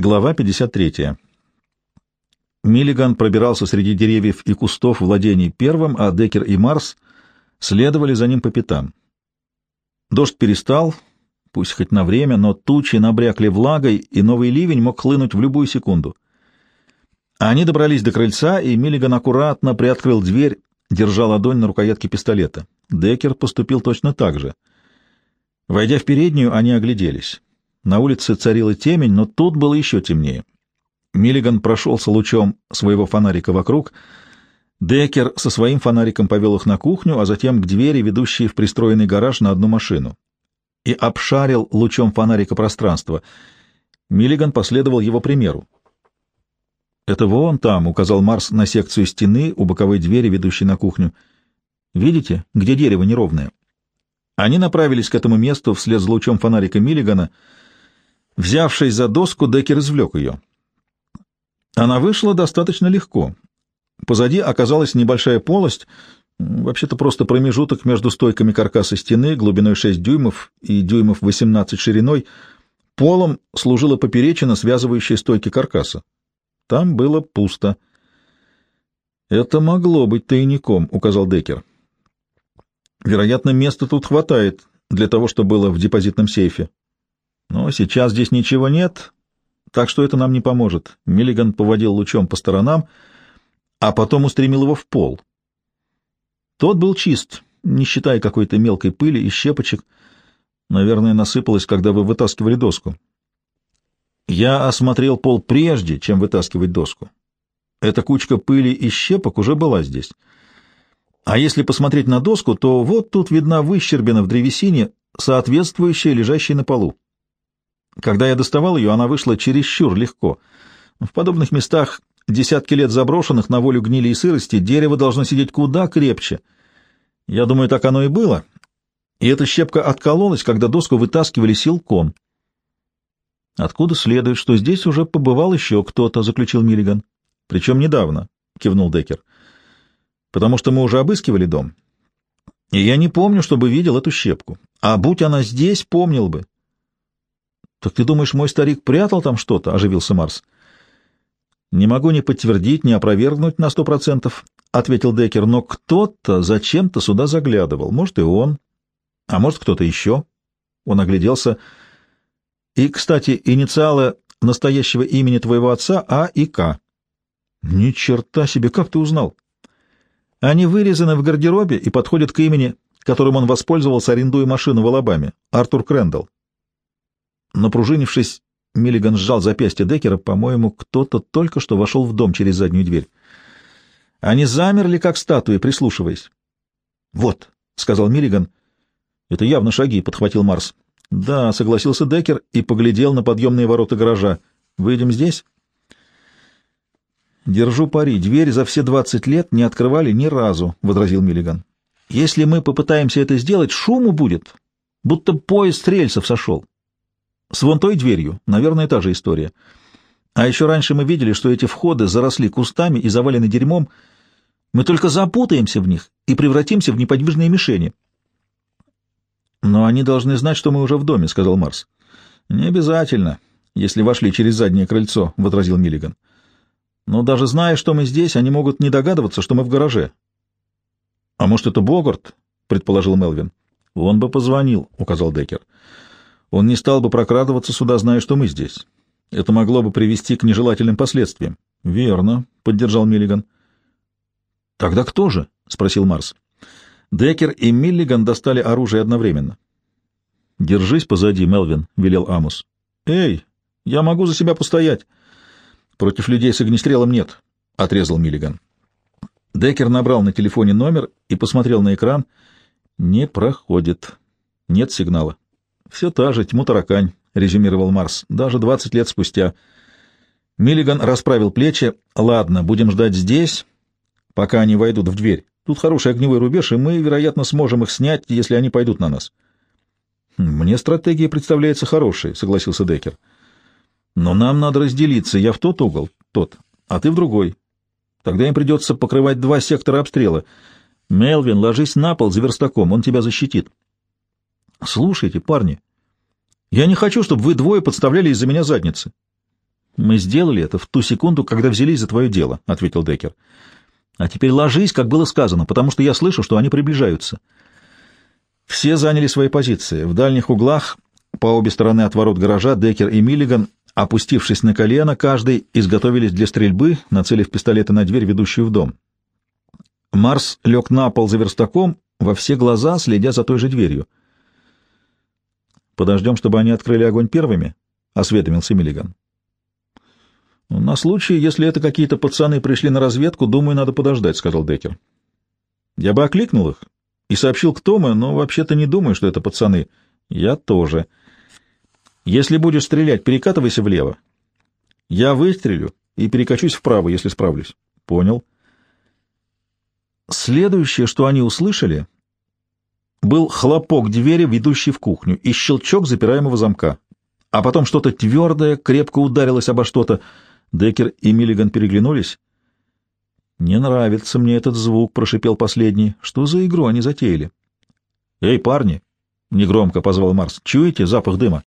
Глава 53. Миллиган пробирался среди деревьев и кустов владений первым, а Деккер и Марс следовали за ним по пятам. Дождь перестал, пусть хоть на время, но тучи набрякли влагой, и новый ливень мог хлынуть в любую секунду. Они добрались до крыльца, и Миллиган аккуратно приоткрыл дверь, держа ладонь на рукоятке пистолета. Деккер поступил точно так же. Войдя в переднюю, они огляделись. На улице царила темень, но тут было еще темнее. Миллиган прошелся лучом своего фонарика вокруг. Деккер со своим фонариком повел их на кухню, а затем к двери, ведущей в пристроенный гараж на одну машину. И обшарил лучом фонарика пространство. Миллиган последовал его примеру. «Это вон там», — указал Марс на секцию стены у боковой двери, ведущей на кухню. «Видите, где дерево неровное?» Они направились к этому месту вслед за лучом фонарика Миллигана — Взявшись за доску, Деккер извлек ее. Она вышла достаточно легко. Позади оказалась небольшая полость, вообще-то просто промежуток между стойками каркаса стены глубиной 6 дюймов и дюймов 18 шириной. Полом служила поперечина, связывающая стойки каркаса. Там было пусто. «Это могло быть тайником», — указал Деккер. «Вероятно, места тут хватает для того, что было в депозитном сейфе. Но сейчас здесь ничего нет, так что это нам не поможет. Миллиган поводил лучом по сторонам, а потом устремил его в пол. Тот был чист, не считая какой-то мелкой пыли и щепочек. Наверное, насыпалось, когда вы вытаскивали доску. Я осмотрел пол прежде, чем вытаскивать доску. Эта кучка пыли и щепок уже была здесь. А если посмотреть на доску, то вот тут видна выщербина в древесине, соответствующая лежащей на полу. Когда я доставал ее, она вышла чересчур легко. В подобных местах, десятки лет заброшенных на волю гнили и сырости, дерево должно сидеть куда крепче. Я думаю, так оно и было. И эта щепка откололась, когда доску вытаскивали силком. «Откуда следует, что здесь уже побывал еще кто-то», — заключил Миллиган. «Причем недавно», — кивнул Деккер. «Потому что мы уже обыскивали дом. И я не помню, чтобы видел эту щепку. А будь она здесь, помнил бы. — Так ты думаешь, мой старик прятал там что-то? — оживился Марс. — Не могу ни подтвердить, ни опровергнуть на сто процентов, — ответил Деккер, — но кто-то зачем-то сюда заглядывал. Может, и он, а может, кто-то еще. Он огляделся. И, кстати, инициалы настоящего имени твоего отца А и К. — Ни черта себе, как ты узнал? — Они вырезаны в гардеробе и подходят к имени, которым он воспользовался, арендуя машину в Алабаме, Артур Крэндалл. Напружинившись, Миллиган сжал запястье Деккера. По-моему, кто-то только что вошел в дом через заднюю дверь. Они замерли, как статуи, прислушиваясь. — Вот, — сказал Миллиган. — Это явно шаги, — подхватил Марс. — Да, — согласился Деккер и поглядел на подъемные ворота гаража. — Выйдем здесь? — Держу пари, дверь за все двадцать лет не открывали ни разу, — возразил Миллиган. — Если мы попытаемся это сделать, шуму будет, будто поезд с рельсов сошел. С вон той дверью, наверное, та же история. А еще раньше мы видели, что эти входы заросли кустами и завалены дерьмом. Мы только запутаемся в них и превратимся в неподвижные мишени. Но они должны знать, что мы уже в доме, — сказал Марс. Не обязательно, если вошли через заднее крыльцо, — возразил Миллиган. Но даже зная, что мы здесь, они могут не догадываться, что мы в гараже. — А может, это Богарт? — предположил Мелвин. — Он бы позвонил, — указал Деккер. — он не стал бы прокрадываться сюда, зная, что мы здесь. Это могло бы привести к нежелательным последствиям. — Верно, — поддержал Миллиган. — Тогда кто же? — спросил Марс. Деккер и Миллиган достали оружие одновременно. — Держись позади, Мелвин, — велел Амус. — Эй, я могу за себя постоять. — Против людей с огнестрелом нет, — отрезал Миллиган. Деккер набрал на телефоне номер и посмотрел на экран. Не проходит. Нет сигнала. Все та же, тьму таракань, — резюмировал Марс, — даже двадцать лет спустя. Миллиган расправил плечи. Ладно, будем ждать здесь, пока они войдут в дверь. Тут хороший огневой рубеж, и мы, вероятно, сможем их снять, если они пойдут на нас. Мне стратегия представляется хорошей, — согласился Деккер. Но нам надо разделиться. Я в тот угол, тот, а ты в другой. Тогда им придется покрывать два сектора обстрела. Мелвин, ложись на пол за верстаком, он тебя защитит. Слушайте, парни, я не хочу, чтобы вы двое подставляли из-за меня задницы. Мы сделали это в ту секунду, когда взялись за твое дело, — ответил Деккер. А теперь ложись, как было сказано, потому что я слышу, что они приближаются. Все заняли свои позиции. В дальних углах, по обе стороны от ворот гаража, Деккер и Миллиган, опустившись на колено, каждый изготовились для стрельбы, нацелив пистолеты на дверь, ведущую в дом. Марс лег на пол за верстаком, во все глаза, следя за той же дверью. «Подождем, чтобы они открыли огонь первыми?» — осведомился Миллиган. «На случай, если это какие-то пацаны пришли на разведку, думаю, надо подождать», — сказал Деккер. «Я бы окликнул их и сообщил, кто мы, но вообще-то не думаю, что это пацаны. Я тоже. Если будешь стрелять, перекатывайся влево. Я выстрелю и перекачусь вправо, если справлюсь». «Понял». Следующее, что они услышали, был хлопок двери, ведущей в кухню, и щелчок запираемого замка. А потом что-то твердое крепко ударилось обо что-то, Деккер и Миллиган переглянулись. «Не нравится мне этот звук», — прошипел последний. «Что за игру они затеяли?» «Эй, парни!» — негромко позвал Марс. «Чуете запах дыма?»